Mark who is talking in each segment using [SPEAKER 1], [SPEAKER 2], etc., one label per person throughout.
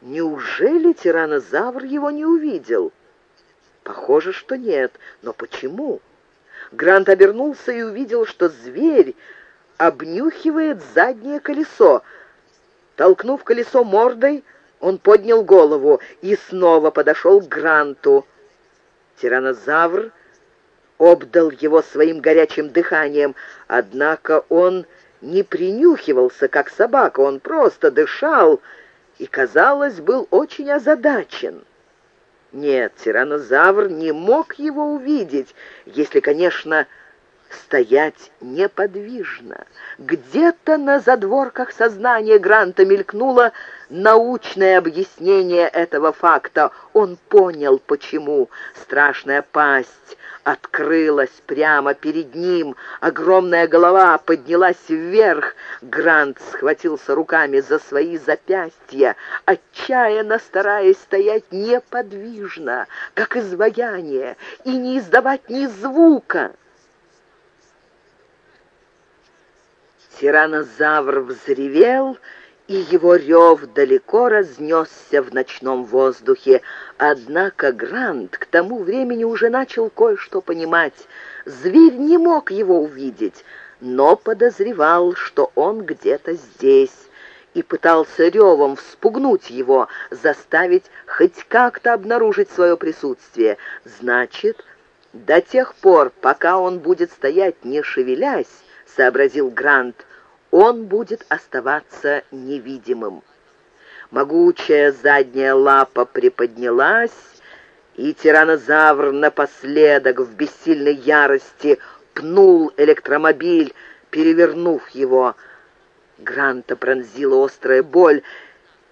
[SPEAKER 1] Неужели тиранозавр его не увидел? Похоже, что нет. Но почему? Грант обернулся и увидел, что зверь обнюхивает заднее колесо. Толкнув колесо мордой, он поднял голову и снова подошел к Гранту. Тиранозавр обдал его своим горячим дыханием, однако он не принюхивался, как собака, он просто дышал и, казалось, был очень озадачен. Нет, тиранозавр не мог его увидеть, если, конечно, стоять неподвижно. Где-то на задворках сознания Гранта мелькнуло научное объяснение этого факта. Он понял, почему. Страшная пасть открылась прямо перед ним. Огромная голова поднялась вверх. Грант схватился руками за свои запястья, отчаянно стараясь стоять неподвижно, как изваяние, и не издавать ни звука. Тиранозавр взревел, и его рев далеко разнесся в ночном воздухе. Однако Грант к тому времени уже начал кое-что понимать. Зверь не мог его увидеть, но подозревал, что он где-то здесь, и пытался ревом вспугнуть его, заставить хоть как-то обнаружить свое присутствие. Значит, до тех пор, пока он будет стоять не шевелясь, сообразил Грант, он будет оставаться невидимым. Могучая задняя лапа приподнялась, и тиранозавр напоследок в бессильной ярости пнул электромобиль, перевернув его. Гранта пронзила острая боль,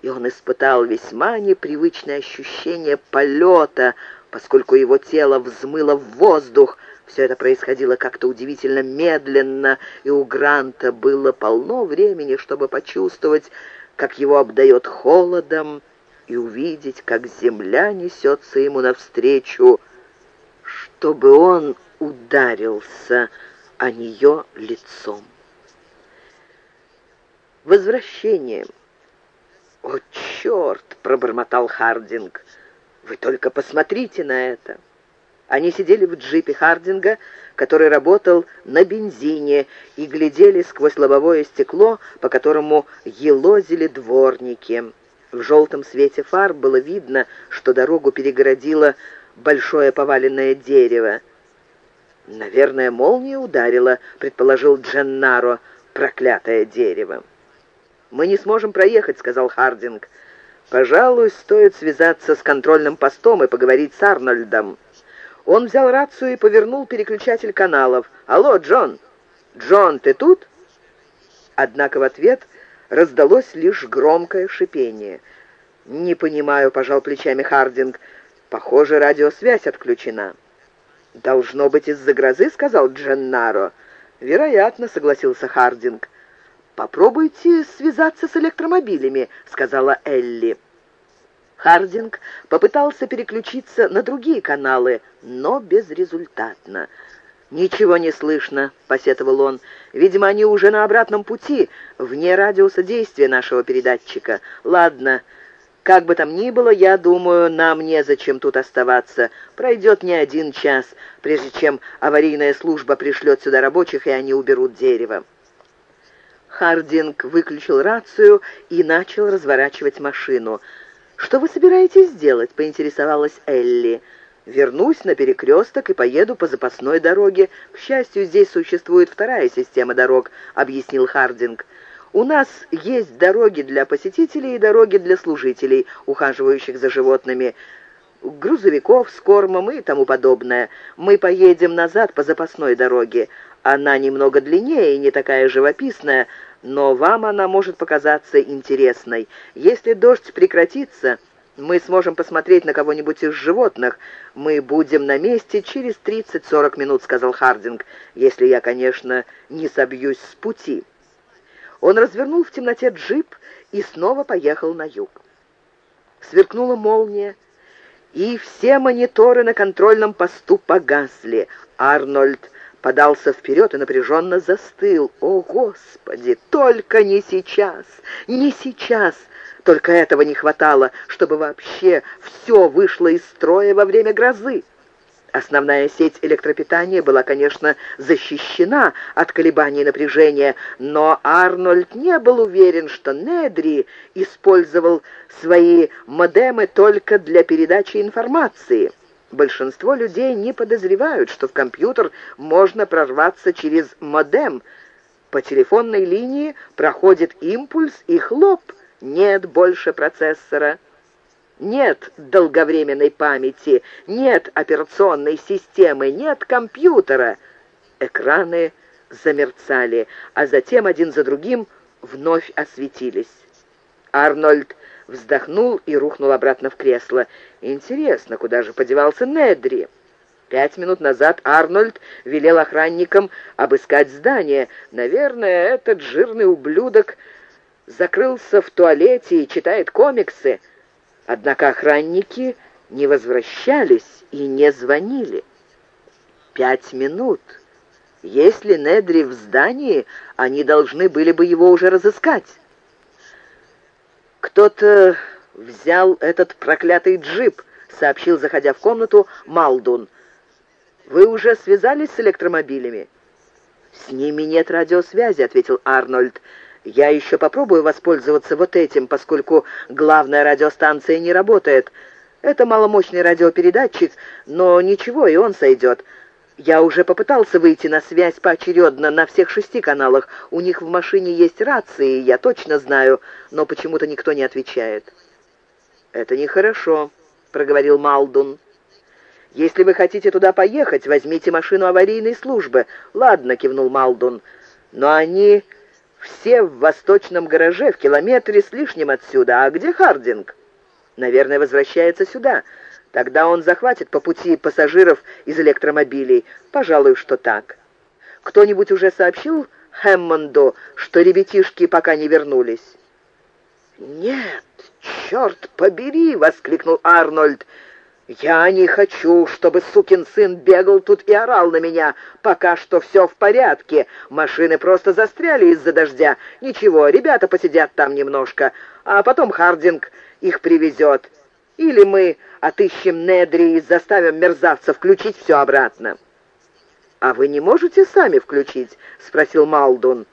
[SPEAKER 1] и он испытал весьма непривычное ощущение полета, поскольку его тело взмыло в воздух, все это происходило как-то удивительно медленно, и у Гранта было полно времени, чтобы почувствовать, как его обдает холодом, и увидеть, как земля несется ему навстречу, чтобы он ударился о нее лицом. Возвращение. «О, черт!» — пробормотал Хардинг. «Вы только посмотрите на это!» Они сидели в джипе Хардинга, который работал на бензине, и глядели сквозь лобовое стекло, по которому елозили дворники. В желтом свете фар было видно, что дорогу перегородило большое поваленное дерево. «Наверное, молния ударила», — предположил Дженнаро, проклятое дерево. «Мы не сможем проехать», — сказал Хардинг. «Пожалуй, стоит связаться с контрольным постом и поговорить с Арнольдом». Он взял рацию и повернул переключатель каналов. «Алло, Джон! Джон, ты тут?» Однако в ответ раздалось лишь громкое шипение. «Не понимаю», — пожал плечами Хардинг. «Похоже, радиосвязь отключена». «Должно быть из-за грозы», — сказал Дженнаро. «Вероятно», — согласился Хардинг. «Попробуйте связаться с электромобилями», — сказала Элли. Хардинг попытался переключиться на другие каналы, но безрезультатно. «Ничего не слышно», — посетовал он. «Видимо, они уже на обратном пути, вне радиуса действия нашего передатчика. Ладно, как бы там ни было, я думаю, нам незачем тут оставаться. Пройдет не один час, прежде чем аварийная служба пришлет сюда рабочих, и они уберут дерево». Хардинг выключил рацию и начал разворачивать машину. «Что вы собираетесь делать?» — поинтересовалась Элли. «Вернусь на перекресток и поеду по запасной дороге. К счастью, здесь существует вторая система дорог», — объяснил Хардинг. «У нас есть дороги для посетителей и дороги для служителей, ухаживающих за животными, грузовиков с кормом и тому подобное. Мы поедем назад по запасной дороге. Она немного длиннее и не такая живописная, но вам она может показаться интересной. Если дождь прекратится, мы сможем посмотреть на кого-нибудь из животных. Мы будем на месте через 30-40 минут», — сказал Хардинг, «если я, конечно, не собьюсь с пути». Он развернул в темноте джип и снова поехал на юг. Сверкнула молния, и все мониторы на контрольном посту погасли. Арнольд подался вперед и напряженно застыл. «О, Господи, только не сейчас! Не сейчас!» Только этого не хватало, чтобы вообще все вышло из строя во время грозы. Основная сеть электропитания была, конечно, защищена от колебаний напряжения, но Арнольд не был уверен, что Недри использовал свои модемы только для передачи информации. Большинство людей не подозревают, что в компьютер можно прорваться через модем. По телефонной линии проходит импульс и хлоп, нет больше процессора. Нет долговременной памяти, нет операционной системы, нет компьютера. Экраны замерцали, а затем один за другим вновь осветились. Арнольд вздохнул и рухнул обратно в кресло. Интересно, куда же подевался Недри? Пять минут назад Арнольд велел охранникам обыскать здание. Наверное, этот жирный ублюдок закрылся в туалете и читает комиксы. Однако охранники не возвращались и не звонили. Пять минут. Если Недри в здании, они должны были бы его уже разыскать. «Кто-то взял этот проклятый джип», — сообщил, заходя в комнату, Малдун. «Вы уже связались с электромобилями?» «С ними нет радиосвязи», — ответил Арнольд. Я еще попробую воспользоваться вот этим, поскольку главная радиостанция не работает. Это маломощный радиопередатчик, но ничего, и он сойдет. Я уже попытался выйти на связь поочередно на всех шести каналах. У них в машине есть рации, я точно знаю, но почему-то никто не отвечает. «Это нехорошо», — проговорил Малдун. «Если вы хотите туда поехать, возьмите машину аварийной службы». «Ладно», — кивнул Малдун, — «но они все в восточном гараже, в километре с лишним отсюда. А где Хардинг? Наверное, возвращается сюда. Тогда он захватит по пути пассажиров из электромобилей. Пожалуй, что так. Кто-нибудь уже сообщил Хэммонду, что ребятишки пока не вернулись? «Нет, черт побери!» — воскликнул Арнольд. «Я не хочу, чтобы сукин сын бегал тут и орал на меня. Пока что все в порядке. Машины просто застряли из-за дождя. Ничего, ребята посидят там немножко, а потом Хардинг их привезет. Или мы отыщем Недри и заставим мерзавца включить все обратно». «А вы не можете сами включить?» — спросил Малдун.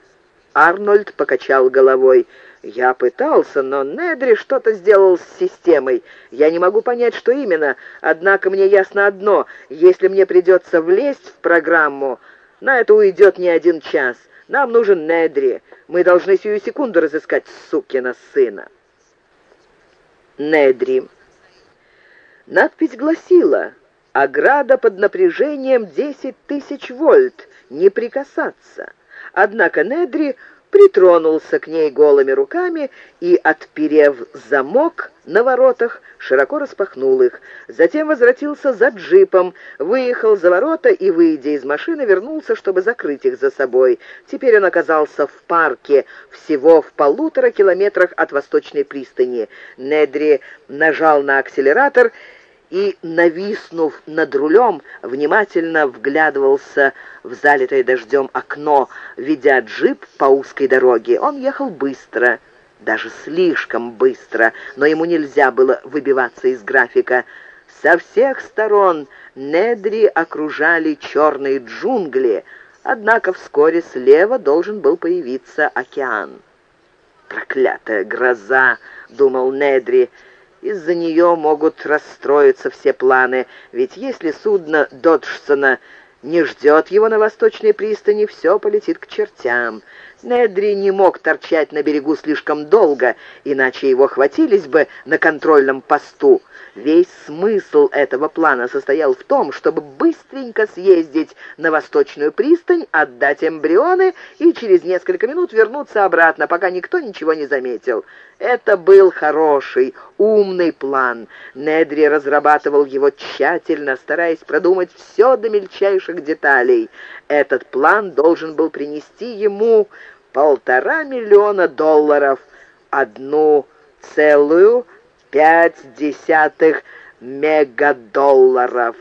[SPEAKER 1] Арнольд покачал головой. «Я пытался, но Недри что-то сделал с системой. Я не могу понять, что именно, однако мне ясно одно. Если мне придется влезть в программу, на это уйдет не один час. Нам нужен Недри. Мы должны сию секунду разыскать сукина сына». Недри. Надпись гласила «Ограда под напряжением 10 тысяч вольт. Не прикасаться». Однако Недри притронулся к ней голыми руками и, отперев замок на воротах, широко распахнул их. Затем возвратился за джипом, выехал за ворота и, выйдя из машины, вернулся, чтобы закрыть их за собой. Теперь он оказался в парке, всего в полутора километрах от восточной пристани. Недри нажал на акселератор и, нависнув над рулем, внимательно вглядывался в залитое дождем окно, ведя джип по узкой дороге. Он ехал быстро, даже слишком быстро, но ему нельзя было выбиваться из графика. Со всех сторон Недри окружали черные джунгли, однако вскоре слева должен был появиться океан. «Проклятая гроза!» — думал Недри — из-за нее могут расстроиться все планы, ведь если судно Доджсона не ждет его на восточной пристани, все полетит к чертям. Недри не мог торчать на берегу слишком долго, иначе его хватились бы на контрольном посту. Весь смысл этого плана состоял в том, чтобы быстренько съездить на восточную пристань, отдать эмбрионы и через несколько минут вернуться обратно, пока никто ничего не заметил. Это был хороший, умный план. Недри разрабатывал его тщательно, стараясь продумать все до мельчайших деталей. Этот план должен был принести ему полтора миллиона долларов, одну целую пять десятых мегадолларов.